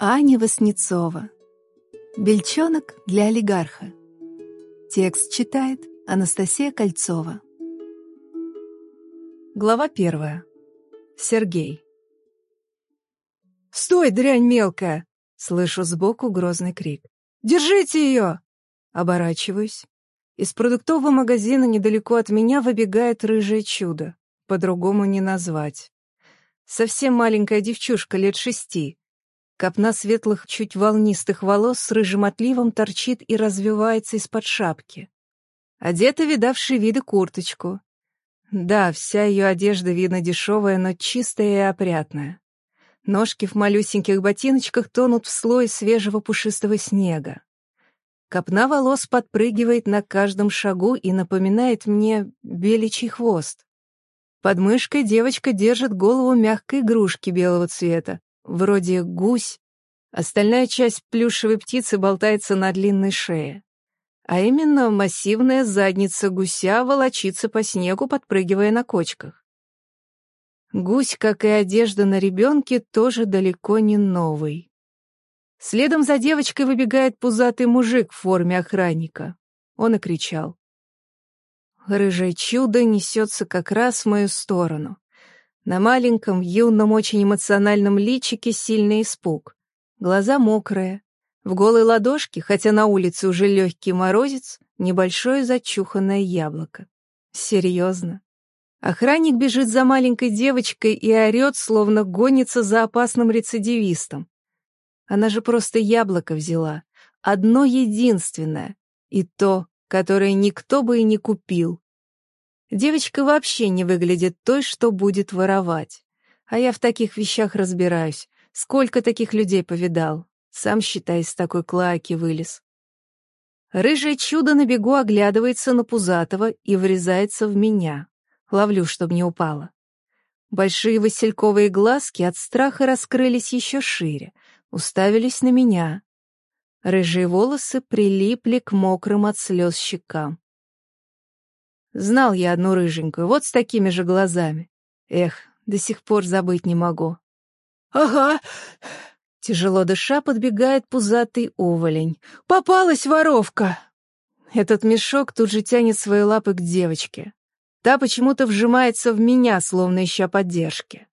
Аня Васнецова. Бельчонок для олигарха. Текст читает Анастасия Кольцова. Глава первая. Сергей. «Стой, дрянь мелкая!» — слышу сбоку грозный крик. «Держите ее!» Оборачиваюсь. Из продуктового магазина недалеко от меня выбегает рыжее чудо. По-другому не назвать. Совсем маленькая девчушка лет шести, Копна светлых, чуть волнистых волос с рыжим отливом торчит и развивается из-под шапки. Одета видавший виды курточку. Да, вся ее одежда, видно, дешевая, но чистая и опрятная. Ножки в малюсеньких ботиночках тонут в слой свежего пушистого снега. Копна волос подпрыгивает на каждом шагу и напоминает мне беличий хвост. Под мышкой девочка держит голову мягкой игрушки белого цвета, вроде гусь, остальная часть плюшевой птицы болтается на длинной шее. А именно массивная задница гуся волочится по снегу, подпрыгивая на кочках. Гусь, как и одежда на ребенке, тоже далеко не новый. Следом за девочкой выбегает пузатый мужик в форме охранника. Он и кричал. Рыжее чудо несется как раз в мою сторону. На маленьком, юном, очень эмоциональном личике сильный испуг. Глаза мокрые. В голой ладошке, хотя на улице уже легкий морозец, небольшое зачуханное яблоко. Серьезно. Охранник бежит за маленькой девочкой и орет, словно гонится за опасным рецидивистом. Она же просто яблоко взяла. Одно единственное. И то, которое никто бы и не купил. Девочка вообще не выглядит той, что будет воровать. А я в таких вещах разбираюсь. Сколько таких людей повидал. Сам, считай, из такой клаки вылез. Рыжее чудо на бегу оглядывается на Пузатого и врезается в меня. Ловлю, чтоб не упало. Большие васильковые глазки от страха раскрылись еще шире, уставились на меня. Рыжие волосы прилипли к мокрым от слез щекам. Знал я одну рыженькую, вот с такими же глазами. Эх, до сих пор забыть не могу. «Ага!» Тяжело дыша подбегает пузатый уволень. «Попалась воровка!» Этот мешок тут же тянет свои лапы к девочке. Та почему-то вжимается в меня, словно ища поддержки.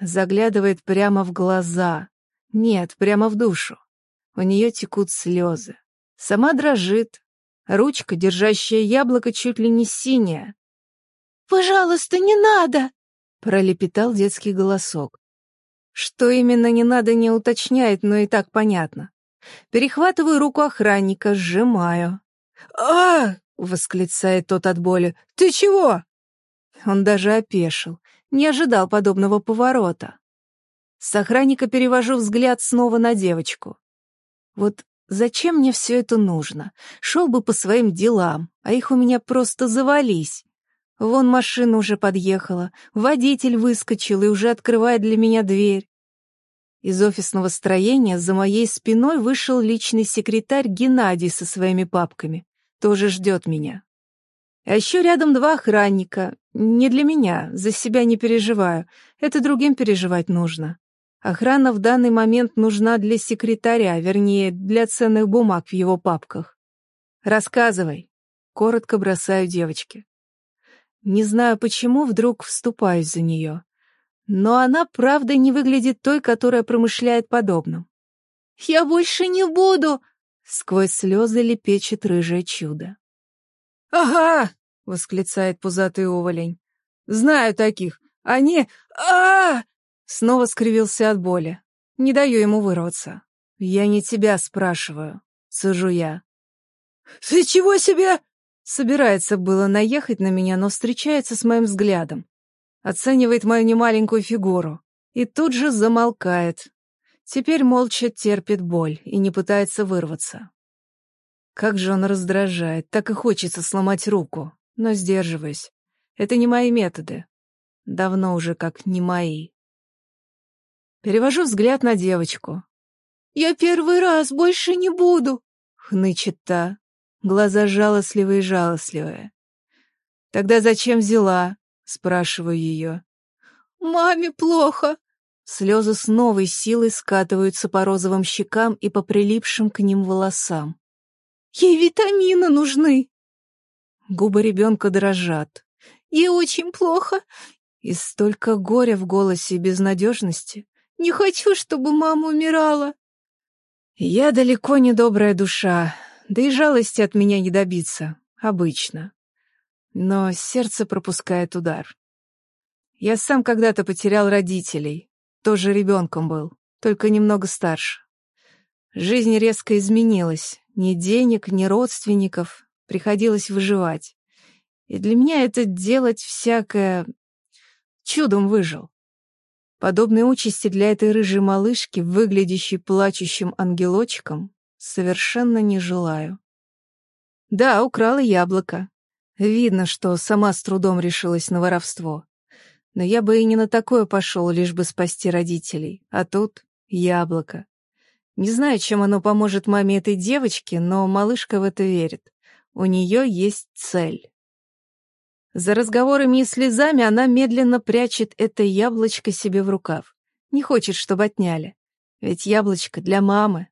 Заглядывает прямо в глаза. Нет, прямо в душу. У нее текут слезы. Сама дрожит, Ручка, держащая яблоко, чуть ли не синяя. «Пожалуйста, не надо!» — пролепетал детский голосок. Что именно не надо, не уточняет, но и так понятно. Перехватываю руку охранника, сжимаю. а восклицает тот от боли. «Ты чего?» Он даже опешил, не ожидал подобного поворота. С охранника перевожу взгляд снова на девочку. Вот Зачем мне все это нужно? Шел бы по своим делам, а их у меня просто завались. Вон машина уже подъехала, водитель выскочил и уже открывает для меня дверь. Из офисного строения за моей спиной вышел личный секретарь Геннадий со своими папками. Тоже ждет меня. А еще рядом два охранника. Не для меня, за себя не переживаю. Это другим переживать нужно. Охрана в данный момент нужна для секретаря, вернее, для ценных бумаг в его папках. Рассказывай. Коротко бросаю девочке. Не знаю почему, вдруг вступаюсь за нее. Но она, правда, не выглядит той, которая промышляет подобным. «Я больше не буду!» — сквозь слезы лепечет рыжее чудо. «Ага!» — восклицает пузатый уволень. «Знаю таких. Они... а, -а, -а Снова скривился от боли. Не даю ему вырваться. «Я не тебя спрашиваю», — сажу я. «Ты чего себе?» Собирается было наехать на меня, но встречается с моим взглядом. Оценивает мою немаленькую фигуру. И тут же замолкает. Теперь молча терпит боль и не пытается вырваться. Как же он раздражает, так и хочется сломать руку, но сдерживаюсь. Это не мои методы. Давно уже как не мои. Перевожу взгляд на девочку. «Я первый раз, больше не буду!» — хнычет та. Глаза жалостливые-жалостливые. «Тогда зачем взяла?» — спрашиваю ее. «Маме плохо!» Слезы с новой силой скатываются по розовым щекам и по прилипшим к ним волосам. «Ей витамины нужны!» Губы ребенка дрожат. «Ей очень плохо!» И столько горя в голосе и безнадежности. «Не хочу, чтобы мама умирала!» Я далеко не добрая душа, да и жалости от меня не добиться, обычно. Но сердце пропускает удар. Я сам когда-то потерял родителей, тоже ребенком был, только немного старше. Жизнь резко изменилась. Ни денег, ни родственников. Приходилось выживать. И для меня это делать всякое... Чудом выжил. Подобной участи для этой рыжей малышки, выглядящей плачущим ангелочком, совершенно не желаю. Да, украла яблоко. Видно, что сама с трудом решилась на воровство. Но я бы и не на такое пошел, лишь бы спасти родителей. А тут яблоко. Не знаю, чем оно поможет маме этой девочки, но малышка в это верит. У нее есть цель. За разговорами и слезами она медленно прячет это яблочко себе в рукав. Не хочет, чтобы отняли. Ведь яблочко для мамы.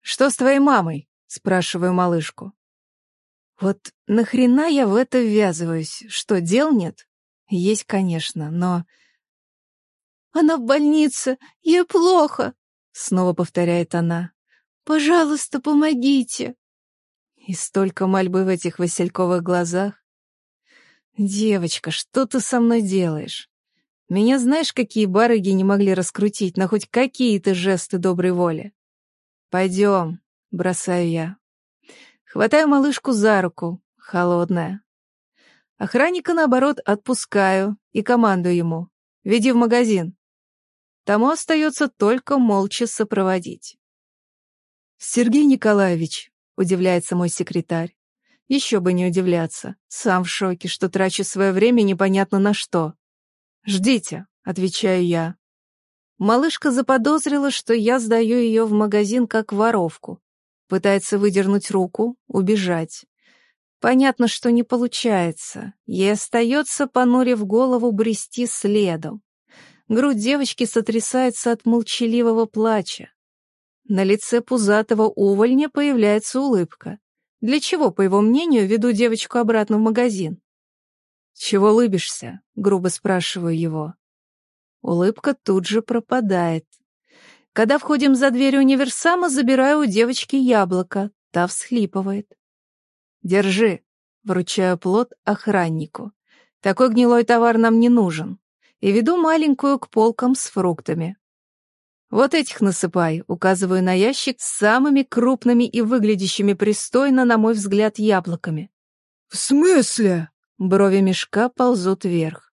«Что с твоей мамой?» — спрашиваю малышку. Вот нахрена я в это ввязываюсь? Что, дел нет? Есть, конечно, но... «Она в больнице, ей плохо», — снова повторяет она. «Пожалуйста, помогите». И столько мольбы в этих васильковых глазах. «Девочка, что ты со мной делаешь? Меня знаешь, какие барыги не могли раскрутить на хоть какие-то жесты доброй воли? Пойдем, бросаю я. Хватаю малышку за руку, холодная. Охранника, наоборот, отпускаю и командую ему. «Веди в магазин». Тому остается только молча сопроводить. «Сергей Николаевич», — удивляется мой секретарь. Еще бы не удивляться. Сам в шоке, что трачу свое время непонятно на что. «Ждите», — отвечаю я. Малышка заподозрила, что я сдаю ее в магазин как воровку. Пытается выдернуть руку, убежать. Понятно, что не получается. Ей остается, понурив голову, брести следом. Грудь девочки сотрясается от молчаливого плача. На лице пузатого увольня появляется улыбка. Для чего, по его мнению, веду девочку обратно в магазин? «Чего улыбишься?» — грубо спрашиваю его. Улыбка тут же пропадает. Когда входим за дверь универсама, забираю у девочки яблоко. Та всхлипывает. «Держи», — вручаю плод охраннику. «Такой гнилой товар нам не нужен». И веду маленькую к полкам с фруктами. «Вот этих насыпай», — указываю на ящик с самыми крупными и выглядящими пристойно, на мой взгляд, яблоками. «В смысле?» Брови мешка ползут вверх.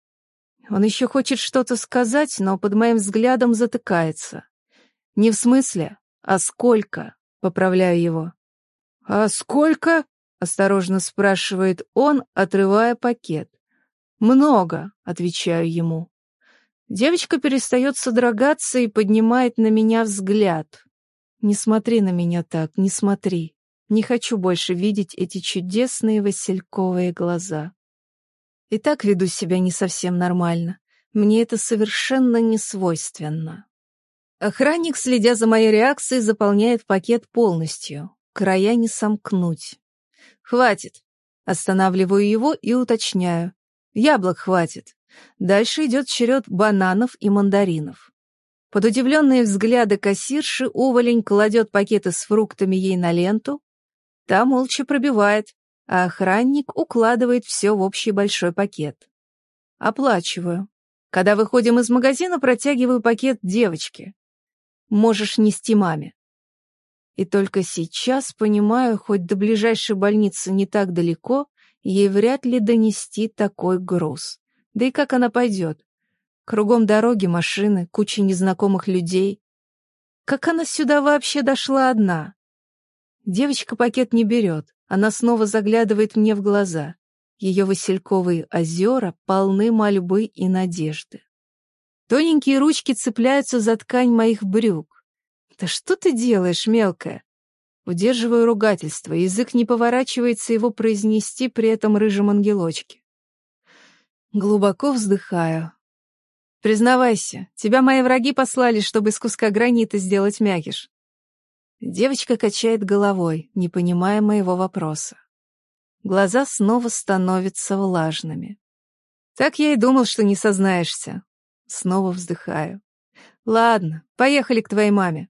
Он еще хочет что-то сказать, но под моим взглядом затыкается. Не в смысле, а сколько, поправляю его. «А сколько?» Осторожно спрашивает он, отрывая пакет. «Много», — отвечаю ему. Девочка перестает содрогаться и поднимает на меня взгляд. «Не смотри на меня так, не смотри. Не хочу больше видеть эти чудесные васильковые глаза. И так веду себя не совсем нормально. Мне это совершенно не свойственно». Охранник, следя за моей реакцией, заполняет пакет полностью. Края не сомкнуть. «Хватит!» Останавливаю его и уточняю. «Яблок хватит!» Дальше идет черед бананов и мандаринов. Под удивленные взгляды кассирши уволень кладет пакеты с фруктами ей на ленту. Та молча пробивает, а охранник укладывает все в общий большой пакет. Оплачиваю. Когда выходим из магазина, протягиваю пакет девочке. Можешь нести маме. И только сейчас понимаю, хоть до ближайшей больницы не так далеко, ей вряд ли донести такой груз. Да и как она пойдет? Кругом дороги, машины, куча незнакомых людей. Как она сюда вообще дошла одна? Девочка пакет не берет, она снова заглядывает мне в глаза. Ее васильковые озера полны мольбы и надежды. Тоненькие ручки цепляются за ткань моих брюк. «Да что ты делаешь, мелкая?» Удерживаю ругательство, язык не поворачивается его произнести при этом рыжем ангелочке. Глубоко вздыхаю. Признавайся, тебя мои враги послали, чтобы из куска гранита сделать мякиш. Девочка качает головой, не понимая моего вопроса. Глаза снова становятся влажными. Так я и думал, что не сознаешься. Снова вздыхаю. Ладно, поехали к твоей маме.